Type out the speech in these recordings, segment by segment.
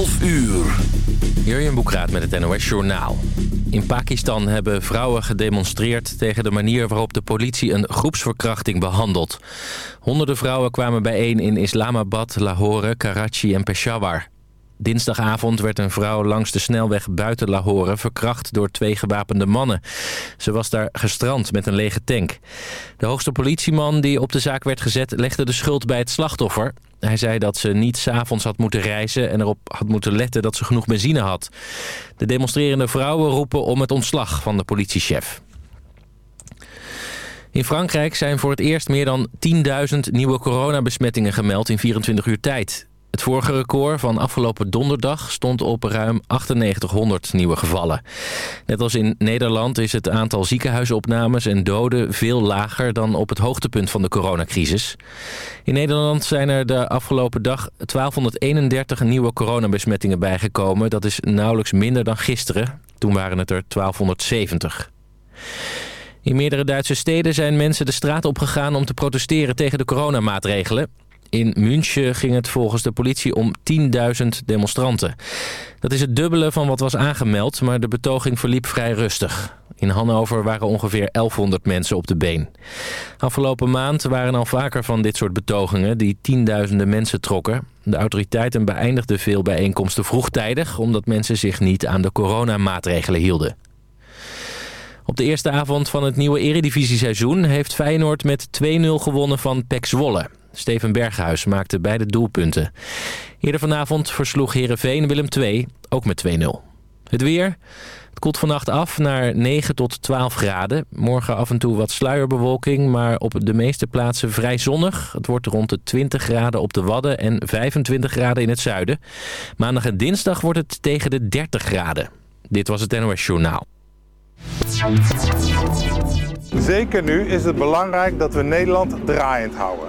12 uur. Jurjen Boekraat met het NOS Journaal. In Pakistan hebben vrouwen gedemonstreerd tegen de manier waarop de politie een groepsverkrachting behandelt. Honderden vrouwen kwamen bijeen in Islamabad, Lahore, Karachi en Peshawar. Dinsdagavond werd een vrouw langs de snelweg buiten Lahore verkracht door twee gewapende mannen. Ze was daar gestrand met een lege tank. De hoogste politieman die op de zaak werd gezet legde de schuld bij het slachtoffer. Hij zei dat ze niet s'avonds had moeten reizen en erop had moeten letten dat ze genoeg benzine had. De demonstrerende vrouwen roepen om het ontslag van de politiechef. In Frankrijk zijn voor het eerst meer dan 10.000 nieuwe coronabesmettingen gemeld in 24 uur tijd. Het vorige record van afgelopen donderdag stond op ruim 9800 nieuwe gevallen. Net als in Nederland is het aantal ziekenhuisopnames en doden veel lager dan op het hoogtepunt van de coronacrisis. In Nederland zijn er de afgelopen dag 1231 nieuwe coronabesmettingen bijgekomen. Dat is nauwelijks minder dan gisteren. Toen waren het er 1270. In meerdere Duitse steden zijn mensen de straat opgegaan om te protesteren tegen de coronamaatregelen. In München ging het volgens de politie om 10.000 demonstranten. Dat is het dubbele van wat was aangemeld, maar de betoging verliep vrij rustig. In Hannover waren ongeveer 1100 mensen op de been. Afgelopen maand waren al vaker van dit soort betogingen die tienduizenden mensen trokken. De autoriteiten beëindigden veel bijeenkomsten vroegtijdig... omdat mensen zich niet aan de coronamaatregelen hielden. Op de eerste avond van het nieuwe eredivisie-seizoen... heeft Feyenoord met 2-0 gewonnen van PEC Zwolle. Steven Berghuis maakte beide doelpunten. Eerder vanavond versloeg Herenveen Willem II, ook met 2-0. Het weer. Het koelt vannacht af naar 9 tot 12 graden. Morgen af en toe wat sluierbewolking, maar op de meeste plaatsen vrij zonnig. Het wordt rond de 20 graden op de Wadden en 25 graden in het zuiden. Maandag en dinsdag wordt het tegen de 30 graden. Dit was het NOS Journaal. Zeker nu is het belangrijk dat we Nederland draaiend houden.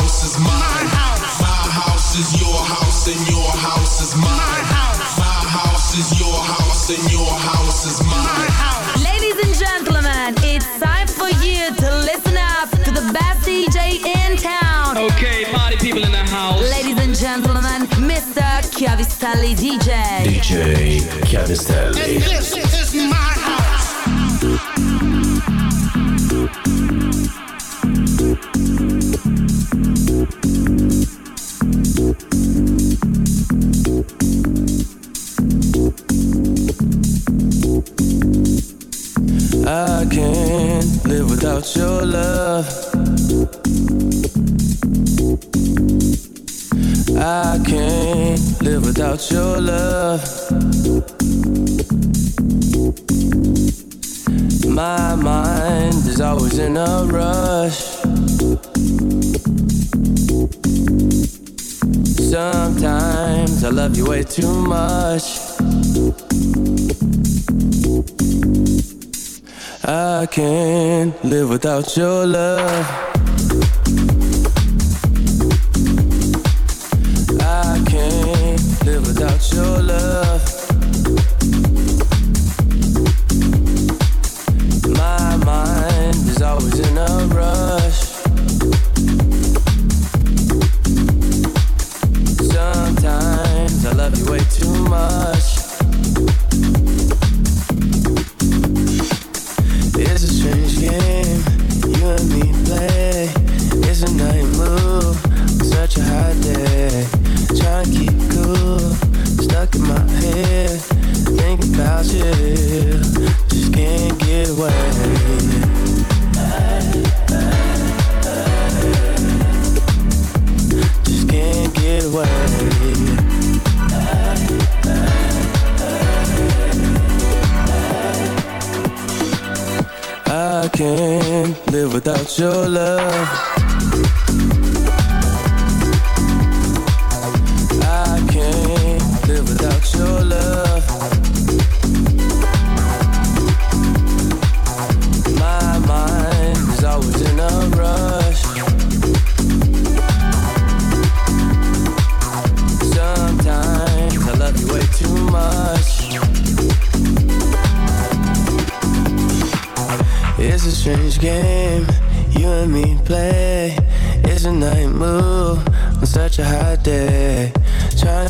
and your house is mine. My house. My house is your house and your house is mine. house. Ladies and gentlemen, it's time for you to listen up to the best DJ in town. Okay, party people in the house. Ladies and gentlemen, Mr. Chiavistelli DJ. DJ Chiavistelli. And this is can't live without your love. I can't live without your love. My mind is always in a rush. Sometimes I love you way too much. I can't live without your love.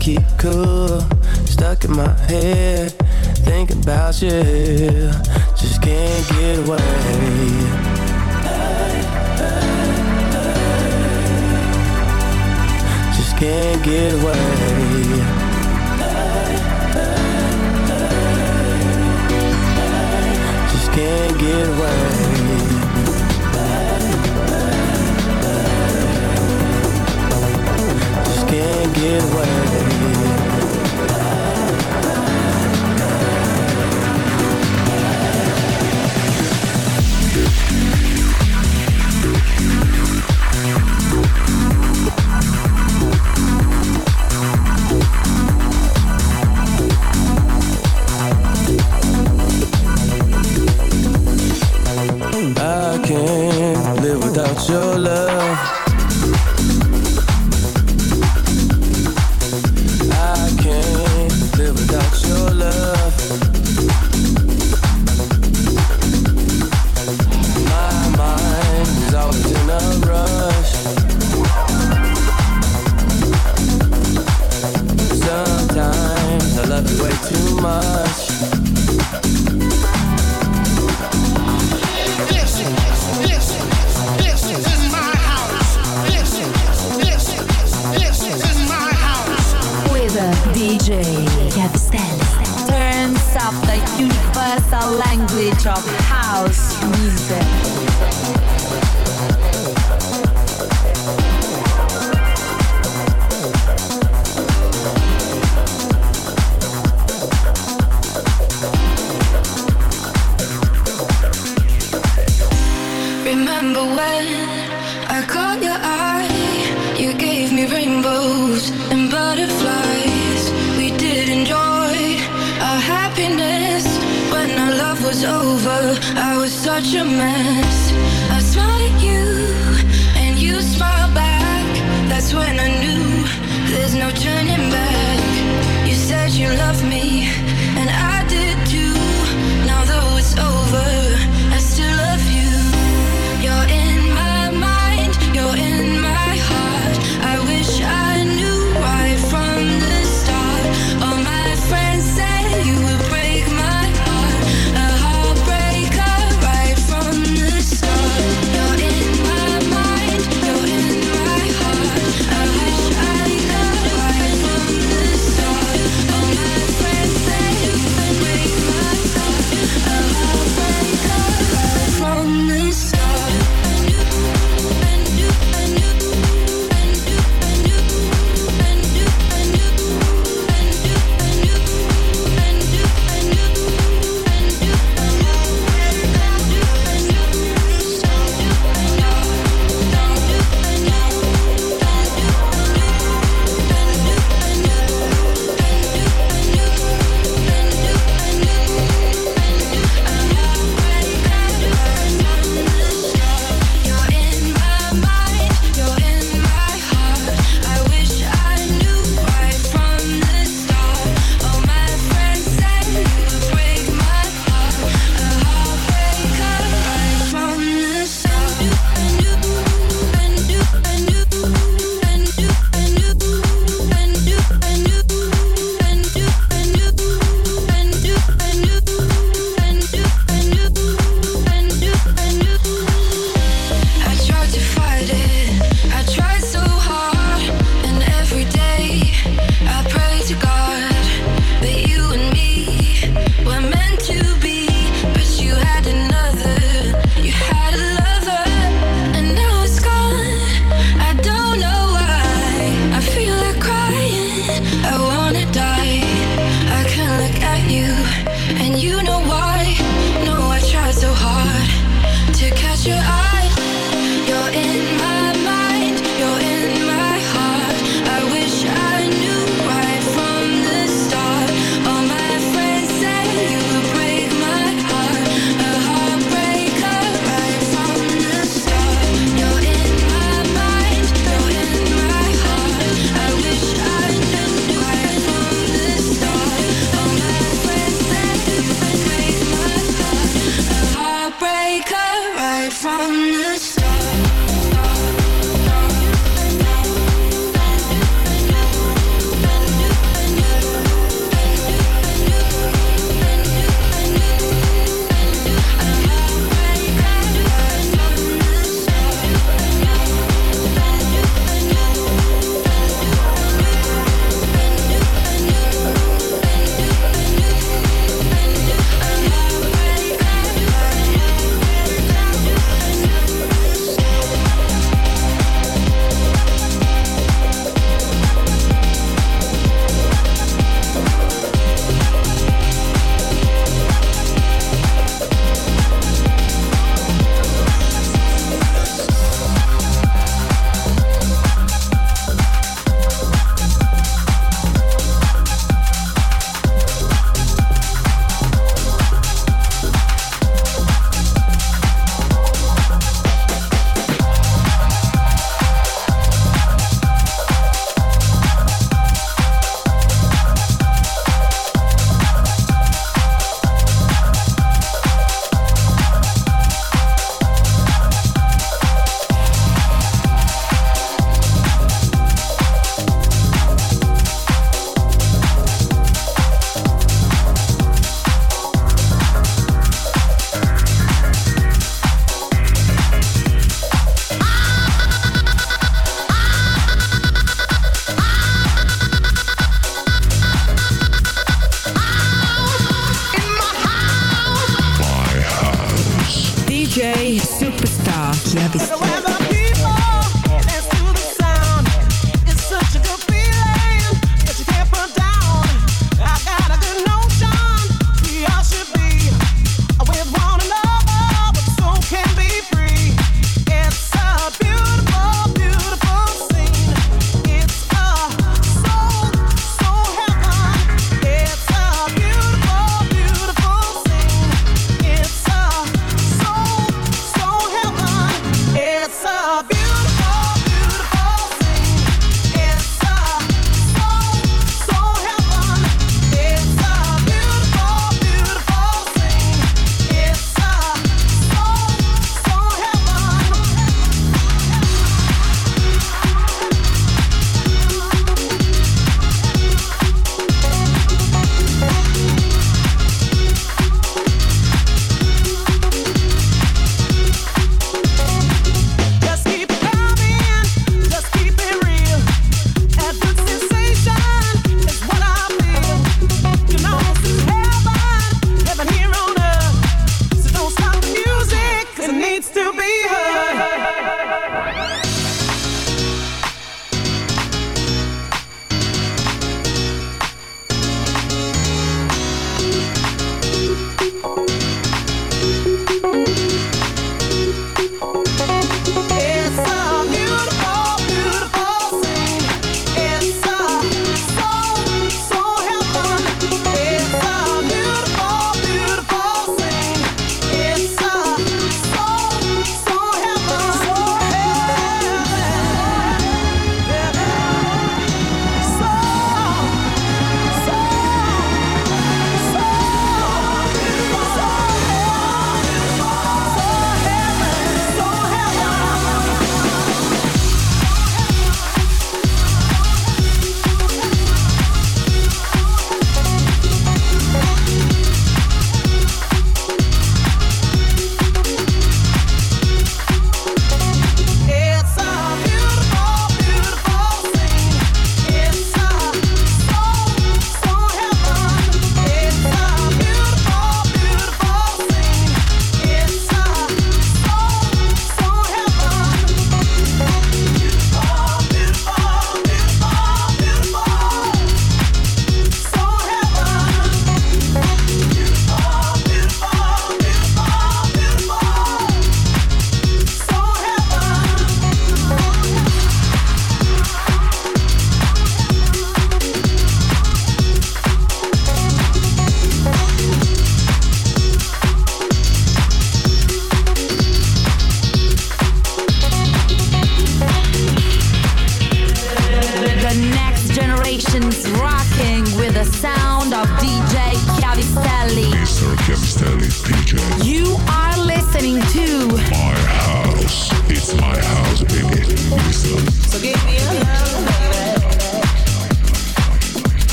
keep cool. Stuck in my head, thinking about you. Just can't get away. Just can't get away. Just can't get away. have the universal language of house music. such a mess. I smiled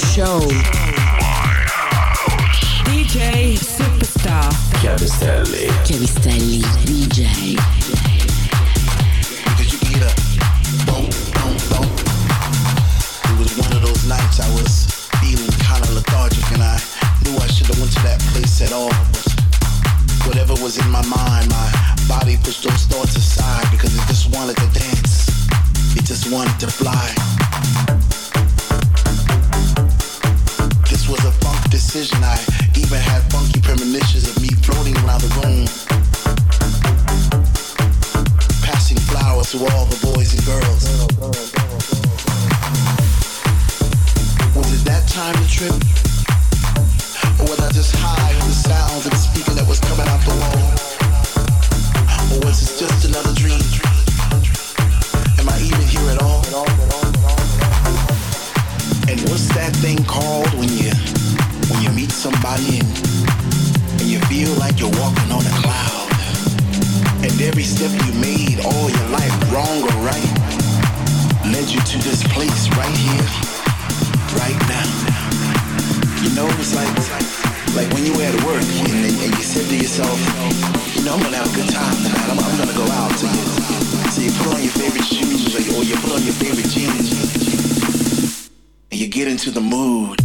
Show. DJ Superstar. Chiavistelli. Chiavistelli DJ. Because you can hear the boom, boom, boom. It was one of those nights I was feeling kind of lethargic and I knew I should have went to that place at all. But whatever was in my mind, my body pushed those thoughts aside because it just wanted to dance. It just wanted to fly. precision. I even had funky premonitions of me floating around the room, passing flowers to all the boys and girls. Was it that time to trip? Or was I just high on the sounds of the to yourself, you know, I'm gonna have a good time tonight. I'm, I'm gonna go out. So you, so you put on your favorite shoes or you, or you put on your favorite jeans, and you get into the mood.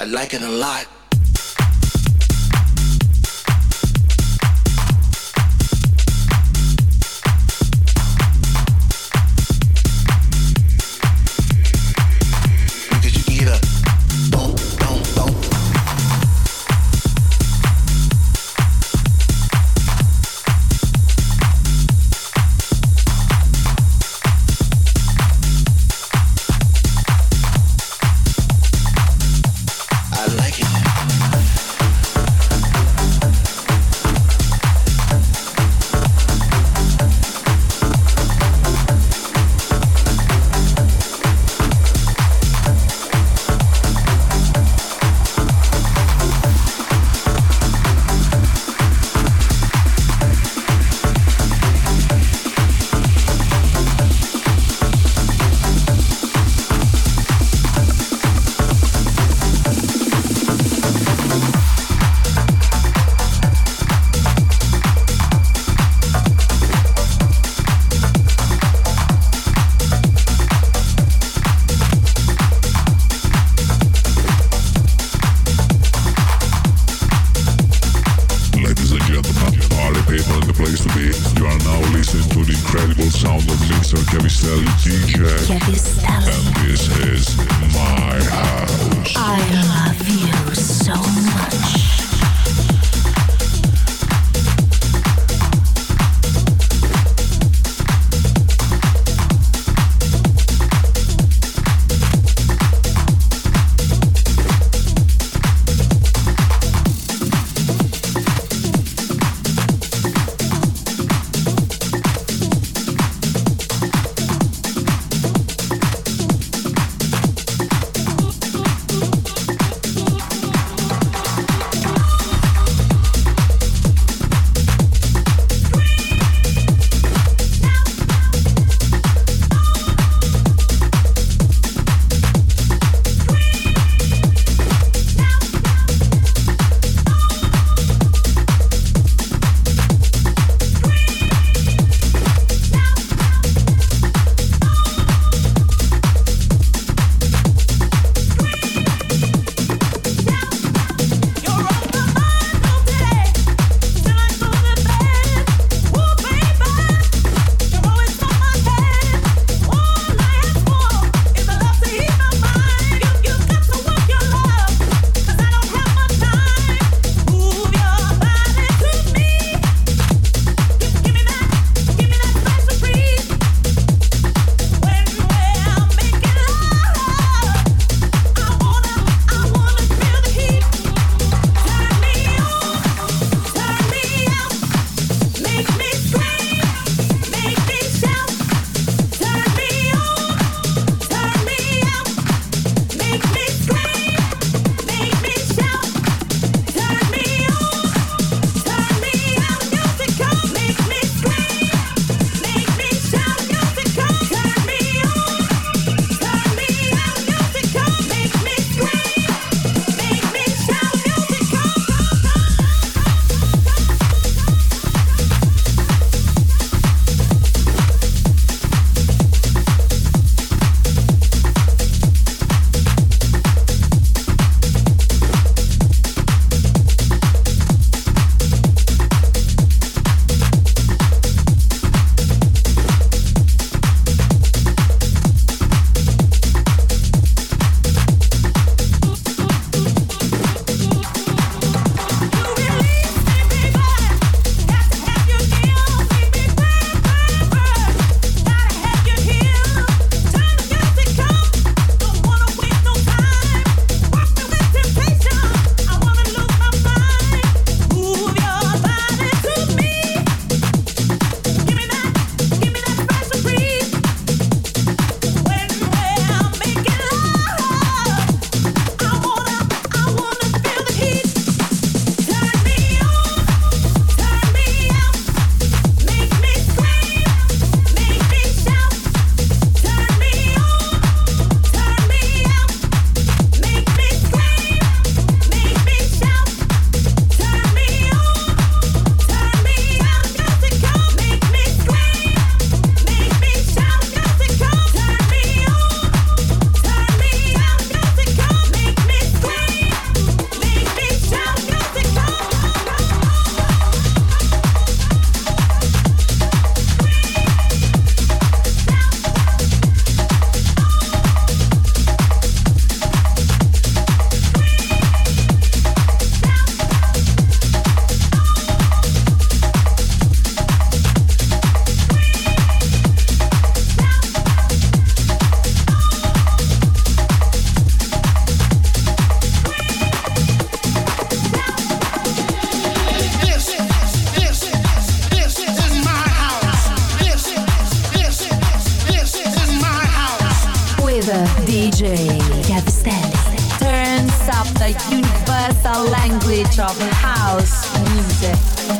I like it a lot. DJ Capistelli turns up the universal language of house music.